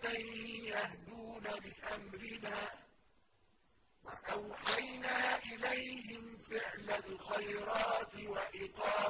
يهدون بأمرنا وأوحينا إليهم فعل الخيرات وإقامة